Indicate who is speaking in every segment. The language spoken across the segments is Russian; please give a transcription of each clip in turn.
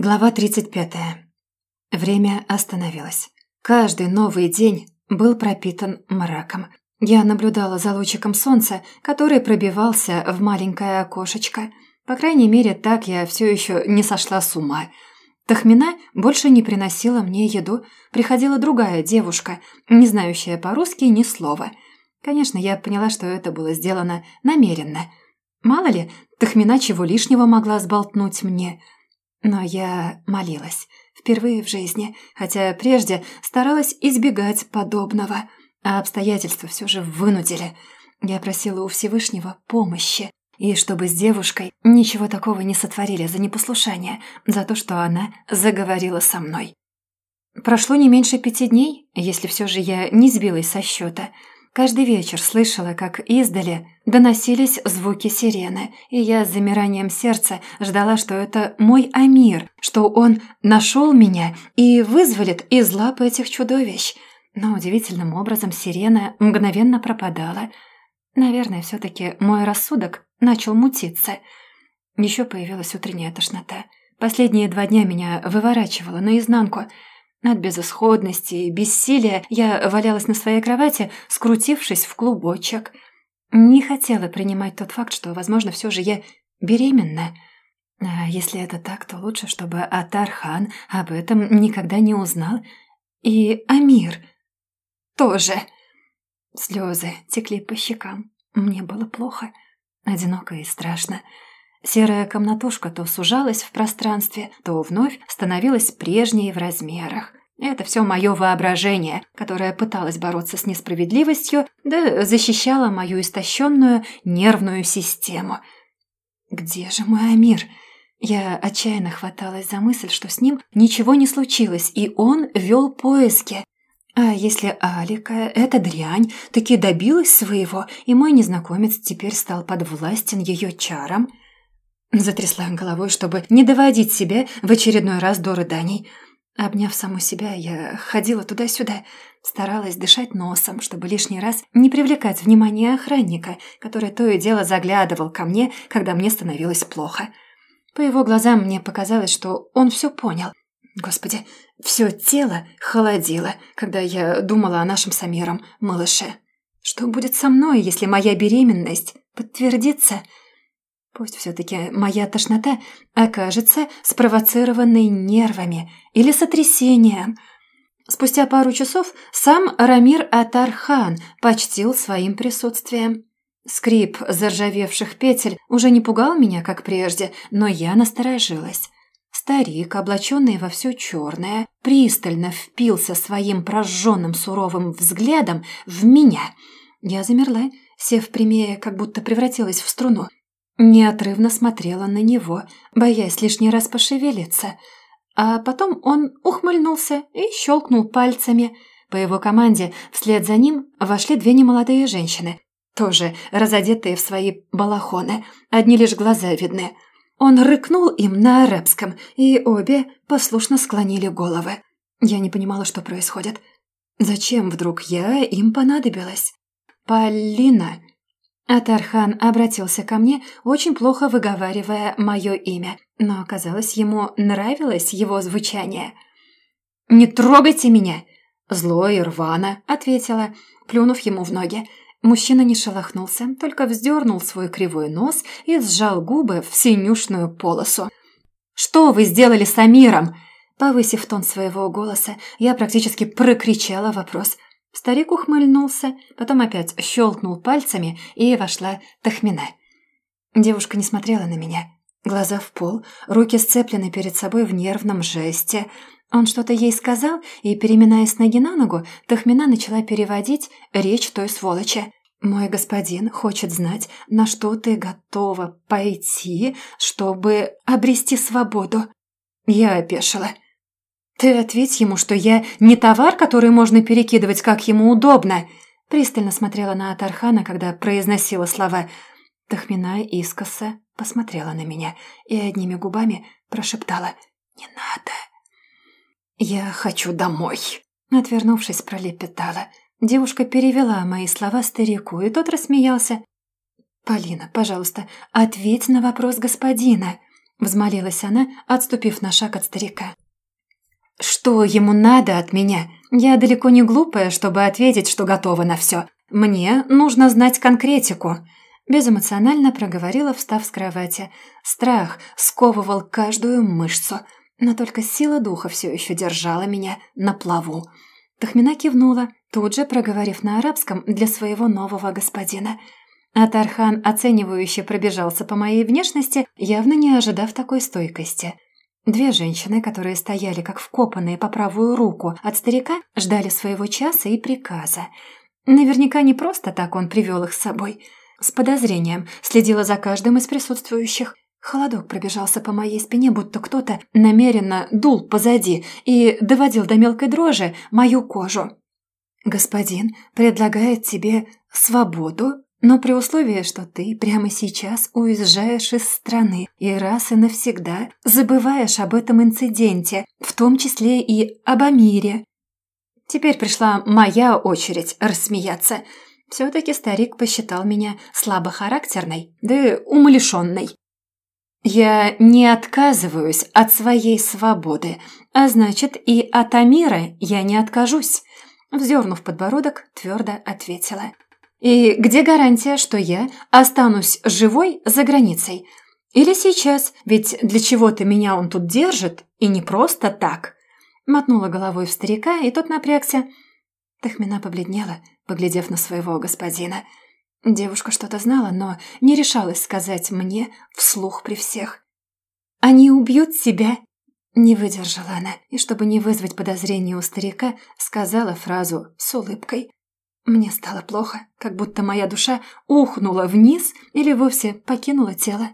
Speaker 1: Глава 35. Время остановилось. Каждый новый день был пропитан мраком. Я наблюдала за лучиком солнца, который пробивался в маленькое окошечко. По крайней мере, так я все еще не сошла с ума. Тахмина больше не приносила мне еду. Приходила другая девушка, не знающая по-русски ни слова. Конечно, я поняла, что это было сделано намеренно. Мало ли, Тахмина чего лишнего могла сболтнуть мне – но я молилась. Впервые в жизни, хотя прежде старалась избегать подобного. А обстоятельства все же вынудили. Я просила у Всевышнего помощи. И чтобы с девушкой ничего такого не сотворили за непослушание, за то, что она заговорила со мной. Прошло не меньше пяти дней, если все же я не сбилась со счета – Каждый вечер слышала, как издали доносились звуки сирены, и я с замиранием сердца ждала, что это мой Амир, что он нашел меня и вызволит из лап этих чудовищ. Но удивительным образом сирена мгновенно пропадала. Наверное, все-таки мой рассудок начал мутиться. Еще появилась утренняя тошнота. Последние два дня меня выворачивало наизнанку – от безысходности и бессилия я валялась на своей кровати, скрутившись в клубочек. Не хотела принимать тот факт, что, возможно, все же я беременна. А если это так, то лучше, чтобы Атархан об этом никогда не узнал. И Амир тоже. Слезы текли по щекам. Мне было плохо, одиноко и страшно. Серая комнатушка то сужалась в пространстве, то вновь становилась прежней в размерах. Это все мое воображение, которое пыталось бороться с несправедливостью, да защищало мою истощенную нервную систему. «Где же мой Амир?» Я отчаянно хваталась за мысль, что с ним ничего не случилось, и он вел поиски. А если Алика, эта дрянь, таки добилась своего, и мой незнакомец теперь стал подвластен ее чарам – Затрясла головой, чтобы не доводить себя в очередной раз до рыданий. Обняв саму себя, я ходила туда-сюда, старалась дышать носом, чтобы лишний раз не привлекать внимание охранника, который то и дело заглядывал ко мне, когда мне становилось плохо. По его глазам мне показалось, что он все понял. Господи, все тело холодило, когда я думала о нашем Самиром, малыше. Что будет со мной, если моя беременность подтвердится?» Пусть все-таки моя тошнота окажется спровоцированной нервами или сотрясением. Спустя пару часов сам Рамир Атархан почтил своим присутствием. Скрип заржавевших петель уже не пугал меня, как прежде, но я насторожилась. Старик, облаченный во все черное, пристально впился своим прожженным суровым взглядом в меня. Я замерла, сев прямее, как будто превратилась в струну. Неотрывно смотрела на него, боясь лишний раз пошевелиться. А потом он ухмыльнулся и щелкнул пальцами. По его команде вслед за ним вошли две немолодые женщины, тоже разодетые в свои балахоны, одни лишь глаза видны. Он рыкнул им на арабском, и обе послушно склонили головы. Я не понимала, что происходит. Зачем вдруг я им понадобилась? «Полина!» Атархан обратился ко мне, очень плохо выговаривая мое имя, но, казалось, ему нравилось его звучание. «Не трогайте меня!» Зло и рвано ответила, плюнув ему в ноги. Мужчина не шелохнулся, только вздернул свой кривой нос и сжал губы в синюшную полосу. «Что вы сделали с Амиром?» Повысив тон своего голоса, я практически прокричала вопрос – Старик ухмыльнулся, потом опять щелкнул пальцами, и вошла Тахмина. Девушка не смотрела на меня. Глаза в пол, руки сцеплены перед собой в нервном жесте. Он что-то ей сказал, и, переминаясь ноги на ногу, Тахмина начала переводить речь той сволочи. «Мой господин хочет знать, на что ты готова пойти, чтобы обрести свободу». Я опешила. «Ты ответь ему, что я не товар, который можно перекидывать, как ему удобно!» Пристально смотрела на Атархана, когда произносила слова. Тахмина искоса посмотрела на меня и одними губами прошептала «Не надо». «Я хочу домой», — отвернувшись, пролепетала. Девушка перевела мои слова старику, и тот рассмеялся. «Полина, пожалуйста, ответь на вопрос господина», — взмолилась она, отступив на шаг от старика. «Что ему надо от меня? Я далеко не глупая, чтобы ответить, что готова на все. Мне нужно знать конкретику». Безэмоционально проговорила, встав с кровати. Страх сковывал каждую мышцу, но только сила духа все еще держала меня на плаву. Тахмина кивнула, тут же проговорив на арабском для своего нового господина. А Тархан оценивающе пробежался по моей внешности, явно не ожидав такой стойкости. Две женщины, которые стояли как вкопанные по правую руку от старика, ждали своего часа и приказа. Наверняка не просто так он привел их с собой – с подозрением следила за каждым из присутствующих. Холодок пробежался по моей спине, будто кто-то намеренно дул позади и доводил до мелкой дрожи мою кожу. «Господин предлагает тебе свободу, но при условии, что ты прямо сейчас уезжаешь из страны и раз и навсегда забываешь об этом инциденте, в том числе и об Амире». Теперь пришла моя очередь рассмеяться – все-таки старик посчитал меня слабохарактерной, да умалишенной. Я не отказываюсь от своей свободы, а значит, и от Амира я не откажусь. Вздернув подбородок, твердо ответила. И где гарантия, что я останусь живой за границей? Или сейчас, ведь для чего-то меня он тут держит, и не просто так. Мотнула головой в старика, и тот напрягся. Тахмина побледнела, поглядев на своего господина. Девушка что-то знала, но не решалась сказать мне вслух при всех. «Они убьют себя!» Не выдержала она, и чтобы не вызвать подозрения у старика, сказала фразу с улыбкой. Мне стало плохо, как будто моя душа ухнула вниз или вовсе покинула тело.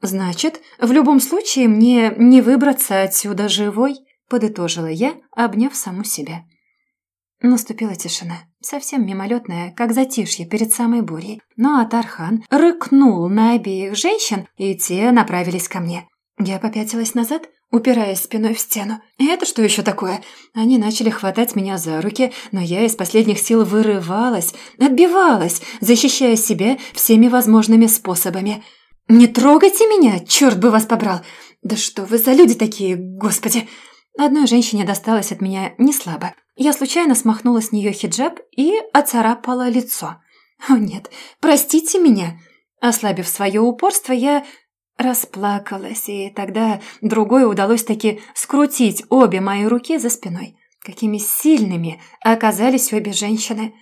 Speaker 1: «Значит, в любом случае мне не выбраться отсюда живой», подытожила я, обняв саму себя. Наступила тишина, совсем мимолетная, как затишье перед самой бурей. Но Атархан рыкнул на обеих женщин, и те направились ко мне. Я попятилась назад, упираясь спиной в стену. «Это что еще такое?» Они начали хватать меня за руки, но я из последних сил вырывалась, отбивалась, защищая себя всеми возможными способами. «Не трогайте меня, черт бы вас побрал! Да что вы за люди такие, господи!» Одной женщине досталось от меня не слабо. Я случайно смахнула с нее хиджаб и оцарапала лицо. «О нет, простите меня!» Ослабив свое упорство, я расплакалась, и тогда другой удалось таки скрутить обе мои руки за спиной. Какими сильными оказались обе женщины.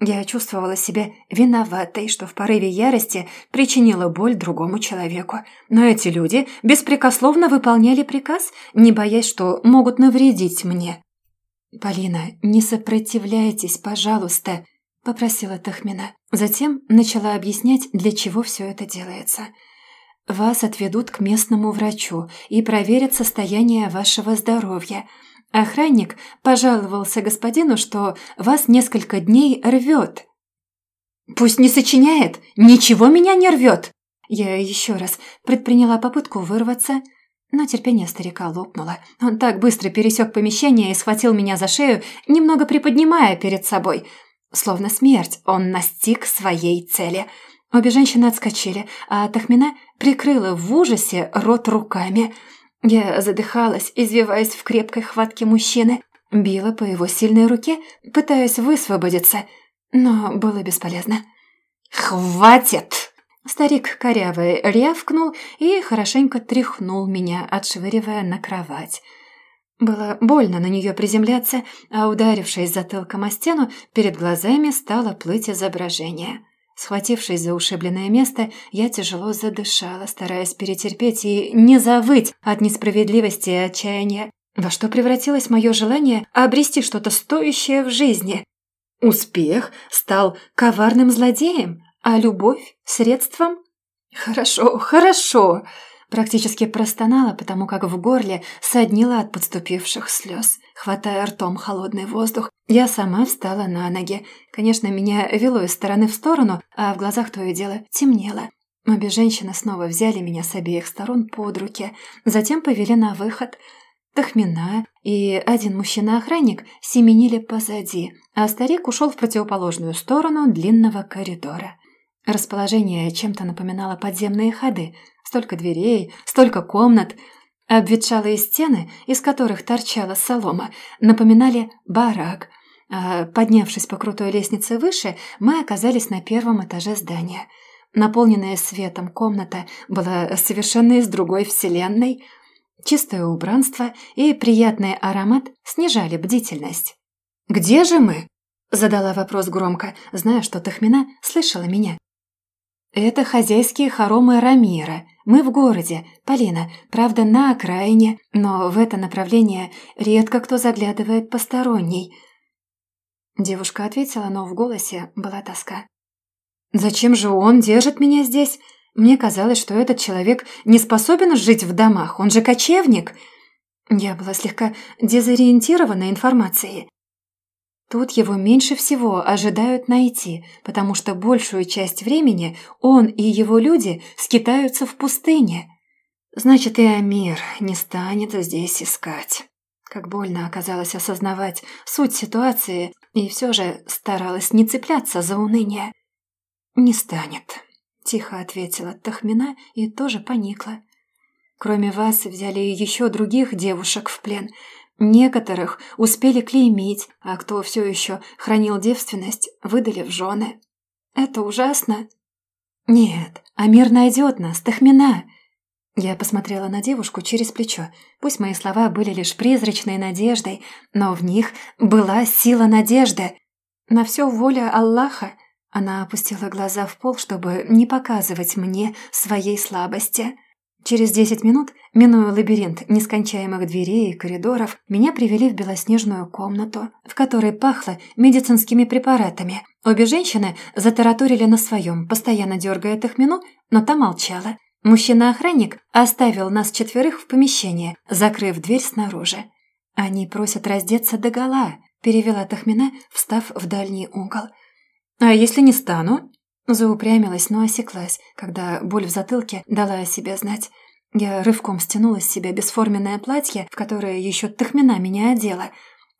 Speaker 1: Я чувствовала себя виноватой, что в порыве ярости причинила боль другому человеку. Но эти люди беспрекословно выполняли приказ, не боясь, что могут навредить мне. «Полина, не сопротивляйтесь, пожалуйста», – попросила Тахмина. Затем начала объяснять, для чего все это делается. «Вас отведут к местному врачу и проверят состояние вашего здоровья. Охранник пожаловался господину, что вас несколько дней рвет». «Пусть не сочиняет! Ничего меня не рвет!» Я еще раз предприняла попытку вырваться – но терпение старика лопнуло. Он так быстро пересек помещение и схватил меня за шею, немного приподнимая перед собой. Словно смерть, он настиг своей цели. Обе женщины отскочили, а Тахмина прикрыла в ужасе рот руками. Я задыхалась, извиваясь в крепкой хватке мужчины. Била по его сильной руке, пытаясь высвободиться, но было бесполезно. «Хватит!» Старик корявый рявкнул и хорошенько тряхнул меня, отшвыривая на кровать. Было больно на нее приземляться, а ударившись затылком о стену, перед глазами стало плыть изображение. Схватившись за ушибленное место, я тяжело задышала, стараясь перетерпеть и не завыть от несправедливости и отчаяния. Во что превратилось мое желание обрести что-то стоящее в жизни? Успех стал коварным злодеем, а любовь средством? Хорошо, хорошо. Практически простонала, потому как в горле соднила от подступивших слез. Хватая ртом холодный воздух, я сама встала на ноги. Конечно, меня вело из стороны в сторону, а в глазах то и дело темнело. Обе женщины снова взяли меня с обеих сторон под руки, затем повели на выход. Тахмина и один мужчина-охранник семенили позади, а старик ушел в противоположную сторону длинного коридора. Расположение чем-то напоминало подземные ходы. Столько дверей, столько комнат. Обветшалые стены, из которых торчала солома, напоминали барак. А поднявшись по крутой лестнице выше, мы оказались на первом этаже здания. Наполненная светом комната была совершенно из другой вселенной. Чистое убранство и приятный аромат снижали бдительность. «Где же мы?» – задала вопрос громко, зная, что Тахмина слышала меня. «Это хозяйские хоромы Рамира. Мы в городе, Полина, правда, на окраине, но в это направление редко кто заглядывает посторонний». Девушка ответила, но в голосе была тоска. «Зачем же он держит меня здесь? Мне казалось, что этот человек не способен жить в домах, он же кочевник». Я была слегка дезориентирована информацией. Тут его меньше всего ожидают найти, потому что большую часть времени он и его люди скитаются в пустыне. Значит, и Амир не станет здесь искать. Как больно оказалось осознавать суть ситуации, и все же старалась не цепляться за уныние. «Не станет», — тихо ответила Тахмина и тоже поникла. «Кроме вас взяли еще других девушек в плен — Некоторых успели клеймить, а кто все еще хранил девственность, выдали в жены. Это ужасно. Нет, Амир найдет нас, Тахмина. Я посмотрела на девушку через плечо. Пусть мои слова были лишь призрачной надеждой, но в них была сила надежды. На все воля Аллаха. Она опустила глаза в пол, чтобы не показывать мне своей слабости. Через десять минут, минуя лабиринт нескончаемых дверей и коридоров, меня привели в белоснежную комнату, в которой пахло медицинскими препаратами. Обе женщины затараторили на своем, постоянно дергая Тахмину, но та молчала. Мужчина-охранник оставил нас четверых в помещении, закрыв дверь снаружи. «Они просят раздеться догола», — перевела Тахмина, встав в дальний угол. «А если не стану?» Заупрямилась, но осеклась, когда боль в затылке дала о себе знать. Я рывком стянула с себя бесформенное платье, в которое еще Тахмина меня одела.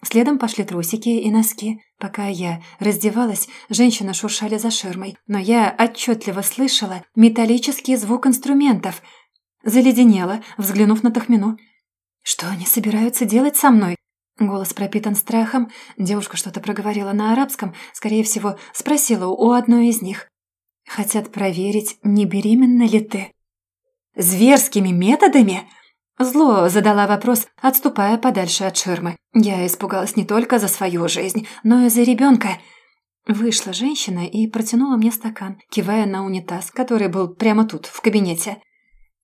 Speaker 1: Следом пошли трусики и носки. Пока я раздевалась, женщины шуршали за ширмой, но я отчетливо слышала металлический звук инструментов. Заледенела, взглянув на Тахмину. «Что они собираются делать со мной?» Голос пропитан страхом. Девушка что-то проговорила на арабском, скорее всего, спросила у одной из них. Хотят проверить, не беременна ли ты. Зверскими методами? Зло задала вопрос, отступая подальше от ширмы. Я испугалась не только за свою жизнь, но и за ребенка. Вышла женщина и протянула мне стакан, кивая на унитаз, который был прямо тут, в кабинете.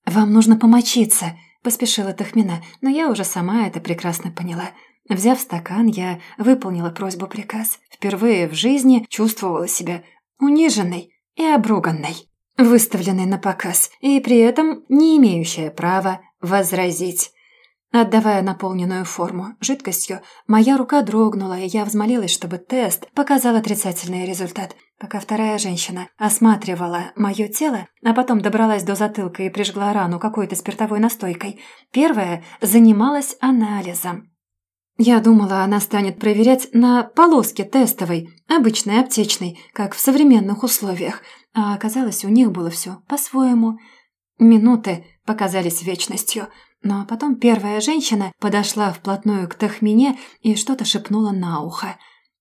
Speaker 1: «Вам нужно помочиться», – поспешила Тахмина, но я уже сама это прекрасно поняла. Взяв стакан, я выполнила просьбу-приказ. Впервые в жизни чувствовала себя униженной и обруганной, выставленной на показ, и при этом не имеющая права возразить. Отдавая наполненную форму жидкостью, моя рука дрогнула, и я взмолилась, чтобы тест показал отрицательный результат. Пока вторая женщина осматривала мое тело, а потом добралась до затылка и прижгла рану какой-то спиртовой настойкой, первая занималась анализом. Я думала, она станет проверять на полоске тестовой, обычной аптечной, как в современных условиях, а оказалось, у них было все по-своему. Минуты показались вечностью, но потом первая женщина подошла вплотную к Тахмине и что-то шепнула на ухо.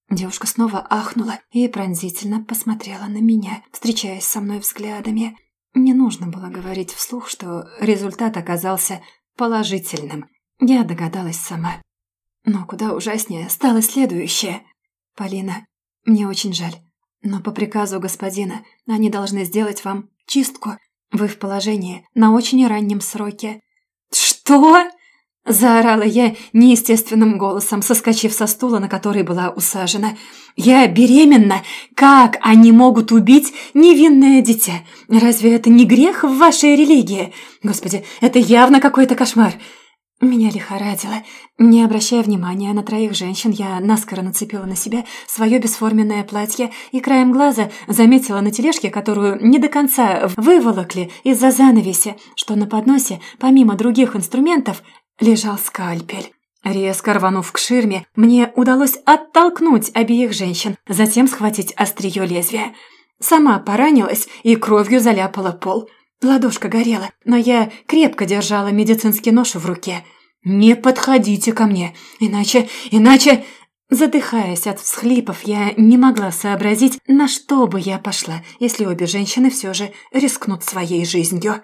Speaker 1: Девушка снова ахнула и пронзительно посмотрела на меня, встречаясь со мной взглядами. Не нужно было говорить вслух, что результат оказался положительным. Я догадалась сама. Но куда ужаснее стало следующее. «Полина, мне очень жаль, но по приказу господина они должны сделать вам чистку. Вы в положении на очень раннем сроке». «Что?» – заорала я неестественным голосом, соскочив со стула, на который была усажена. «Я беременна! Как они могут убить невинное дитя? Разве это не грех в вашей религии? Господи, это явно какой-то кошмар!» Меня лихорадило. Не обращая внимания на троих женщин, я наскоро нацепила на себя свое бесформенное платье и краем глаза заметила на тележке, которую не до конца выволокли из-за занавеси, что на подносе, помимо других инструментов, лежал скальпель. Резко рванув к ширме, мне удалось оттолкнуть обеих женщин, затем схватить острие лезвия. Сама поранилась и кровью заляпала пол. Ладошка горела, но я крепко держала медицинский нож в руке. «Не подходите ко мне, иначе... иначе...» Задыхаясь от всхлипов, я не могла сообразить, на что бы я пошла, если обе женщины все же рискнут своей жизнью.